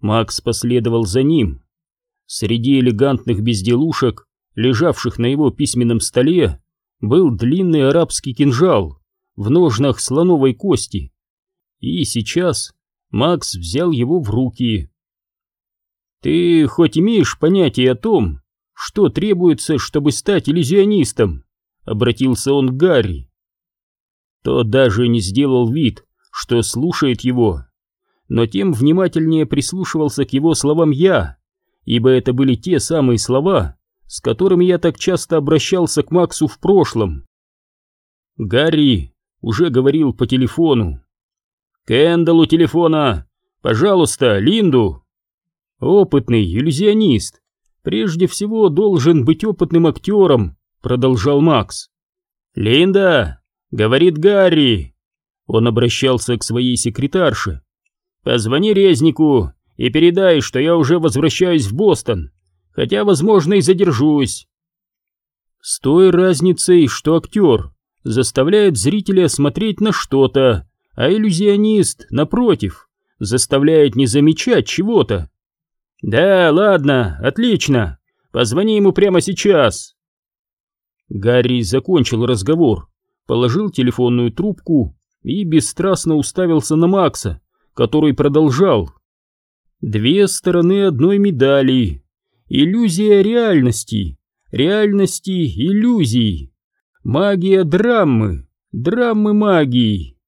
Макс последовал за ним. Среди элегантных безделушек, лежавших на его письменном столе, был длинный арабский кинжал в ножнах слоновой кости. И сейчас Макс взял его в руки. «Ты хоть имеешь понятие о том, что требуется, чтобы стать иллюзионистом?» — обратился он к Гарри. Тот даже не сделал вид, что слушает его, но тем внимательнее прислушивался к его словам я, ибо это были те самые слова, с которыми я так часто обращался к Максу в прошлом. Гарри уже говорил по телефону. «Кэндалл у телефона! Пожалуйста, Линду!» «Опытный иллюзионист. Прежде всего должен быть опытным актером», — продолжал Макс. «Линда!» — говорит Гарри. Он обращался к своей секретарше. «Позвони Резнику и передай, что я уже возвращаюсь в Бостон, хотя, возможно, и задержусь». С той разницей, что актер заставляет зрителя смотреть на что-то, а иллюзионист, напротив, заставляет не замечать чего-то. «Да, ладно, отлично. Позвони ему прямо сейчас». Гарри закончил разговор, положил телефонную трубку и бесстрастно уставился на Макса, который продолжал. Две стороны одной медали. Иллюзия реальности, реальности иллюзий. Магия драмы, драмы магии.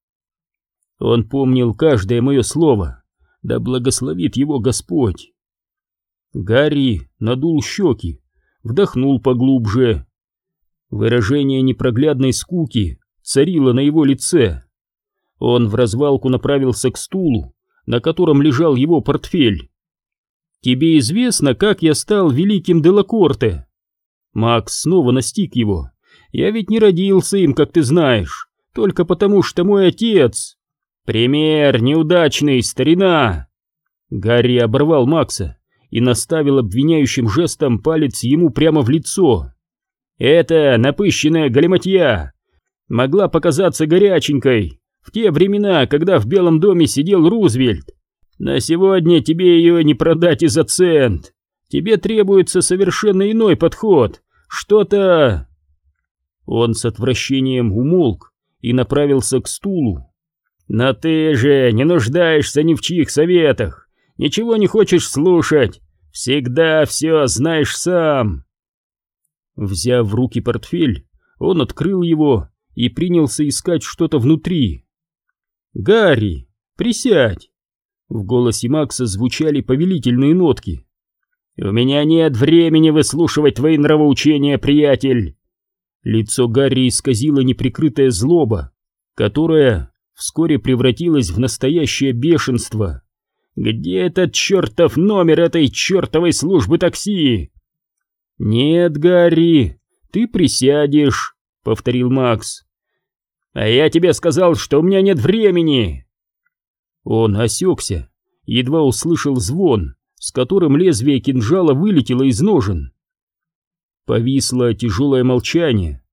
Он помнил каждое мое слово, да благословит его Господь. Гарри надул щеки, вдохнул поглубже. Выражение непроглядной скуки царило на его лице. Он в развалку направился к стулу, на котором лежал его портфель. «Тебе известно, как я стал великим Делакорте?» Макс снова настиг его. «Я ведь не родился им, как ты знаешь, только потому, что мой отец...» «Пример неудачный, старина!» Гарри оборвал Макса и наставил обвиняющим жестом палец ему прямо в лицо. «Это напыщенная галиматья могла показаться горяченькой, в те времена, когда в Белом доме сидел Рузвельт. На сегодня тебе ее не продать и за цент. Тебе требуется совершенно иной подход. Что-то...» Он с отвращением умолк и направился к стулу. «Но ты же не нуждаешься ни в чьих советах, ничего не хочешь слушать, всегда все знаешь сам». Взяв в руки портфель, он открыл его и принялся искать что-то внутри. «Гарри, присядь!» В голосе Макса звучали повелительные нотки. «У меня нет времени выслушивать твои нравоучения, приятель!» Лицо Гарри исказило неприкрытая злоба, которая вскоре превратилась в настоящее бешенство. «Где этот чертов номер этой чертовой службы такси?» «Нет, Гарри, ты присядешь», — повторил Макс. «А я тебе сказал, что у меня нет времени!» Он осекся, едва услышал звон, с которым лезвие кинжала вылетело из ножен. Повисло тяжелое молчание.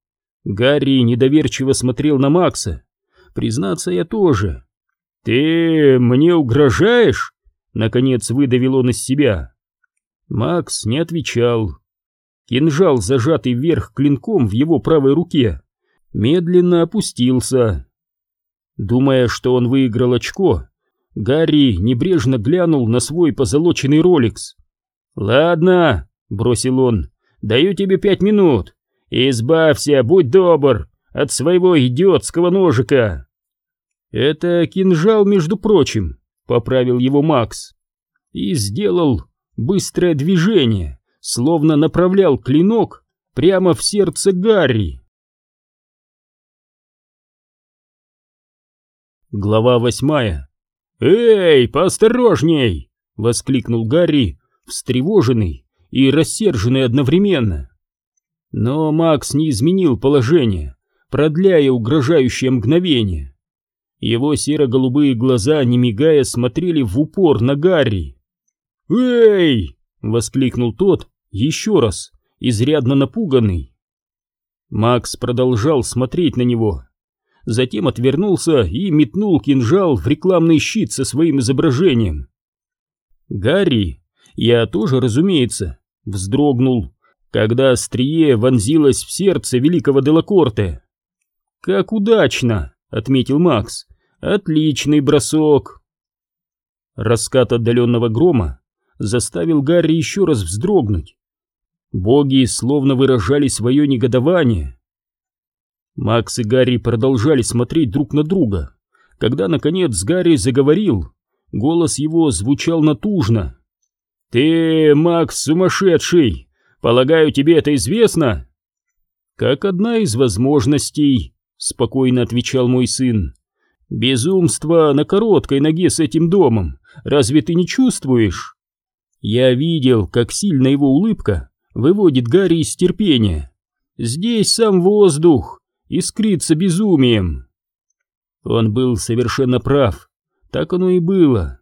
Гарри недоверчиво смотрел на Макса. Признаться, я тоже. «Ты мне угрожаешь?» Наконец выдавил он из себя. Макс не отвечал. Кинжал, зажатый вверх клинком в его правой руке, медленно опустился. Думая, что он выиграл очко, Гарри небрежно глянул на свой позолоченный роликс. «Ладно», — бросил он, — «даю тебе пять минут. Избавься, будь добр, от своего идиотского ножика». «Это кинжал, между прочим», — поправил его Макс. И сделал быстрое движение, словно направлял клинок прямо в сердце Гарри. Глава восьмая. «Эй, поосторожней!» — воскликнул Гарри, встревоженный и рассерженный одновременно. Но Макс не изменил положение, продляя угрожающее мгновение. Его серо-голубые глаза, не мигая, смотрели в упор на Гарри. «Эй!» — воскликнул тот еще раз, изрядно напуганный. Макс продолжал смотреть на него, затем отвернулся и метнул кинжал в рекламный щит со своим изображением. Гарри, я тоже, разумеется, вздрогнул, когда острие вонзилось в сердце великого Делакорте. «Как удачно!» — отметил Макс. «Отличный бросок!» Раскат отдаленного грома заставил Гарри еще раз вздрогнуть. Боги словно выражали свое негодование. Макс и Гарри продолжали смотреть друг на друга. Когда, наконец, Гарри заговорил, голос его звучал натужно. «Ты, Макс, сумасшедший! Полагаю, тебе это известно?» «Как одна из возможностей», — спокойно отвечал мой сын. «Безумство на короткой ноге с этим домом. Разве ты не чувствуешь?» Я видел, как сильно его улыбка выводит Гарри из терпения. Здесь сам воздух искрится безумием. Он был совершенно прав. Так оно и было.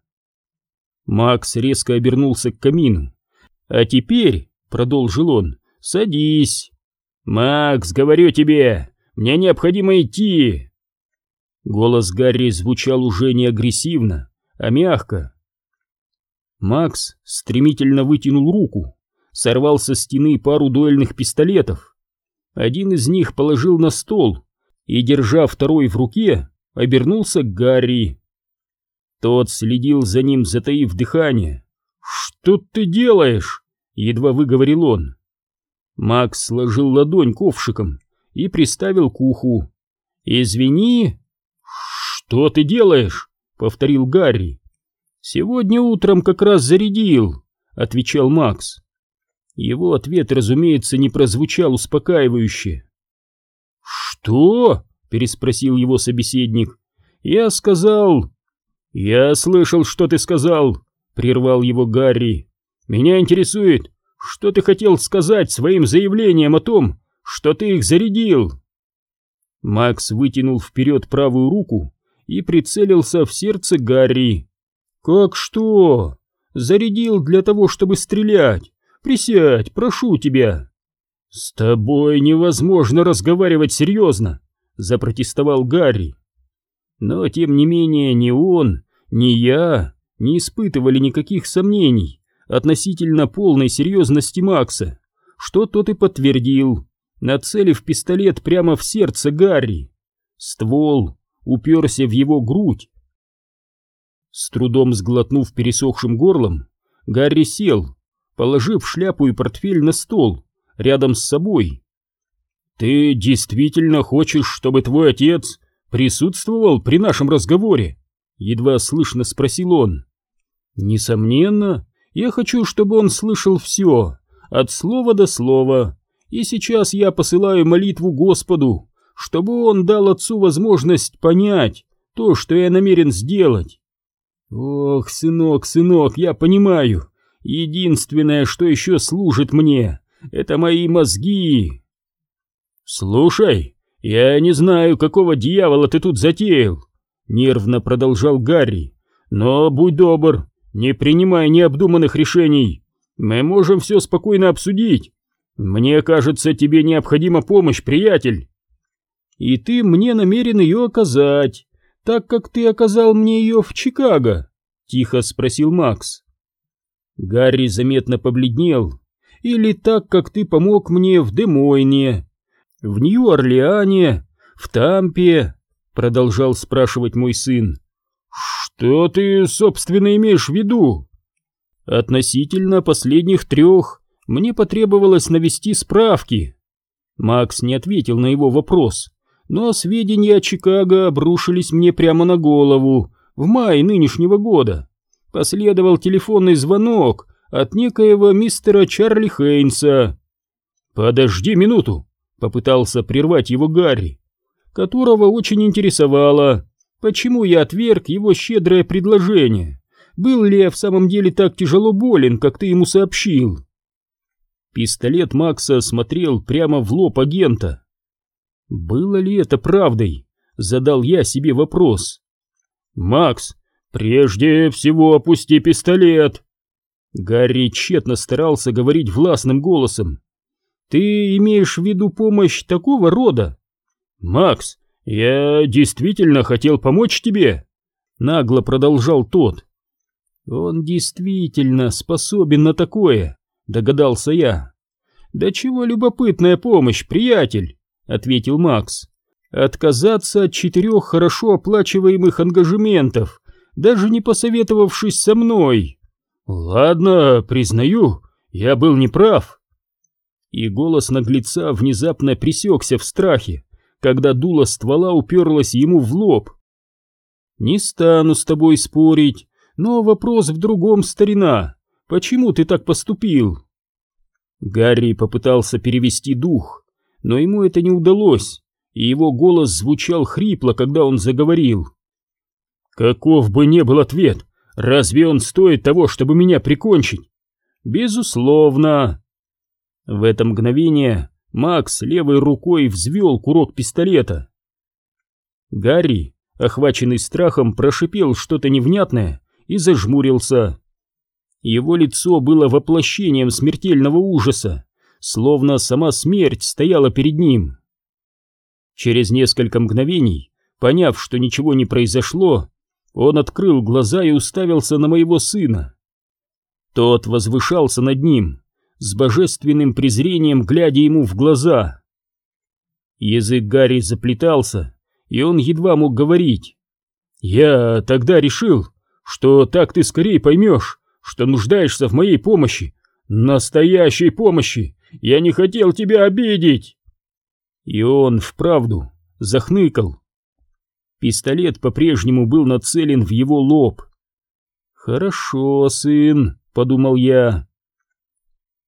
Макс резко обернулся к камину. «А теперь», — продолжил он, — «садись». «Макс, говорю тебе, мне необходимо идти!» Голос Гарри звучал уже не агрессивно, а мягко. Макс стремительно вытянул руку, сорвал со стены пару дуэльных пистолетов. Один из них положил на стол и, держа второй в руке, обернулся к Гарри. Тот следил за ним, затаив дыхание. «Что ты делаешь?» — едва выговорил он. Макс сложил ладонь ковшиком и приставил к уху. «Извини». «Что ты делаешь?» — повторил Гарри. «Сегодня утром как раз зарядил», — отвечал Макс. Его ответ, разумеется, не прозвучал успокаивающе. «Что?» — переспросил его собеседник. «Я сказал...» «Я слышал, что ты сказал», — прервал его Гарри. «Меня интересует, что ты хотел сказать своим заявлением о том, что ты их зарядил?» Макс вытянул вперед правую руку и прицелился в сердце Гарри. «Как что? Зарядил для того, чтобы стрелять. Присядь, прошу тебя!» «С тобой невозможно разговаривать серьезно!» — запротестовал Гарри. Но, тем не менее, ни он, ни я не испытывали никаких сомнений относительно полной серьезности Макса, что тот и подтвердил, нацелив пистолет прямо в сердце Гарри. Ствол уперся в его грудь. С трудом сглотнув пересохшим горлом, Гарри сел, положив шляпу и портфель на стол, рядом с собой. «Ты действительно хочешь, чтобы твой отец присутствовал при нашем разговоре?» Едва слышно спросил он. «Несомненно, я хочу, чтобы он слышал все, от слова до слова, и сейчас я посылаю молитву Господу, чтобы он дал отцу возможность понять то, что я намерен сделать. Ох, сынок, сынок, я понимаю, единственное, что еще служит мне, это мои мозги. Слушай, я не знаю, какого дьявола ты тут затеял, нервно продолжал Гарри, но будь добр, не принимай необдуманных решений. Мы можем все спокойно обсудить. Мне кажется, тебе необходима помощь, приятель. И ты мне намерен ее оказать, так как ты оказал мне ее в Чикаго, тихо спросил Макс. Гарри заметно побледнел. Или так, как ты помог мне в Демойне, в Нью-Орлеане, в Тампе, продолжал спрашивать мой сын. Что ты, собственно, имеешь в виду? Относительно последних трех мне потребовалось навести справки. Макс не ответил на его вопрос, но сведения о Чикаго обрушились мне прямо на голову в мае нынешнего года. Последовал телефонный звонок от некоего мистера Чарли Хейнса. «Подожди минуту», — попытался прервать его Гарри, которого очень интересовало, почему я отверг его щедрое предложение. Был ли я в самом деле так тяжело болен, как ты ему сообщил? Пистолет Макса смотрел прямо в лоб агента. Было ли это правдой? Задал я себе вопрос. Макс, прежде всего опусти пистолет. Гарри тщетно старался говорить властным голосом. Ты имеешь в виду помощь такого рода? Макс, я действительно хотел помочь тебе, нагло продолжал тот. Он действительно способен на такое, догадался я. Да чего любопытная помощь, приятель, ответил Макс. Отказаться от четырех хорошо оплачиваемых ангажементов, даже не посоветовавшись со мной. Ладно, признаю, я был неправ. И голос наглеца внезапно пресекся в страхе, когда дуло ствола уперлось ему в лоб. «Не стану с тобой спорить, но вопрос в другом, старина. Почему ты так поступил?» Гарри попытался перевести дух, но ему это не удалось, и его голос звучал хрипло, когда он заговорил. «Каков бы ни был ответ, разве он стоит того, чтобы меня прикончить?» «Безусловно!» В это мгновение Макс левой рукой взвел курок пистолета. Гарри, охваченный страхом, прошипел что-то невнятное и зажмурился. Его лицо было воплощением смертельного ужаса, словно сама смерть стояла перед ним. Через несколько мгновений, поняв, что ничего не произошло, он открыл глаза и уставился на моего сына. Тот возвышался над ним, с божественным презрением глядя ему в глаза. Язык Гарри заплетался, и он едва мог говорить. «Я тогда решил, что так ты скорее поймешь, что нуждаешься в моей помощи, настоящей помощи. Я не хотел тебя обидеть. И он вправду захныкал. Пистолет по-прежнему был нацелен в его лоб. «Хорошо, сын», — подумал я.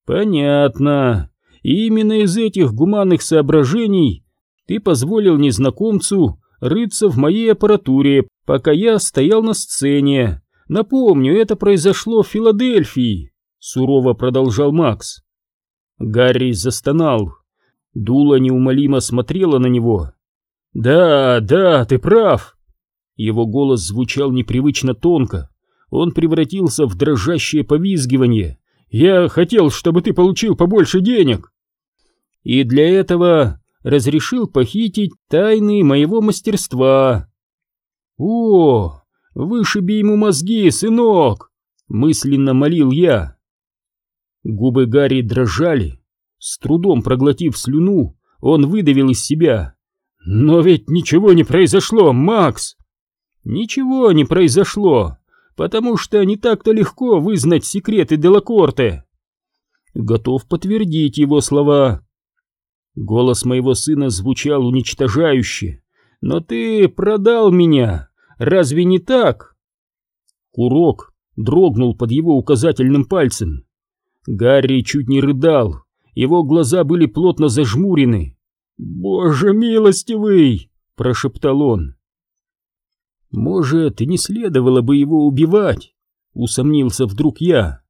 «Понятно. И именно из этих гуманных соображений ты позволил незнакомцу рыться в моей аппаратуре, пока я стоял на сцене. Напомню, это произошло в Филадельфии, сурово продолжал Макс. Гарри застонал. Дула неумолимо смотрела на него. Да, да, ты прав. Его голос звучал непривычно тонко. Он превратился в дрожащее повизгивание. Я хотел, чтобы ты получил побольше денег. И для этого разрешил похитить тайны моего мастерства. О, «Вышиби ему мозги, сынок!» — мысленно молил я. Губы Гарри дрожали. С трудом проглотив слюну, он выдавил из себя. «Но ведь ничего не произошло, Макс!» «Ничего не произошло, потому что не так-то легко вызнать секреты Делакорте!» Готов подтвердить его слова. Голос моего сына звучал уничтожающе. «Но ты продал меня!» Разве не так? Курок дрогнул под его указательным пальцем. Гарри чуть не рыдал, его глаза были плотно зажмурены. «Боже милостивый!» — прошептал он. «Может, и не следовало бы его убивать?» — усомнился вдруг я.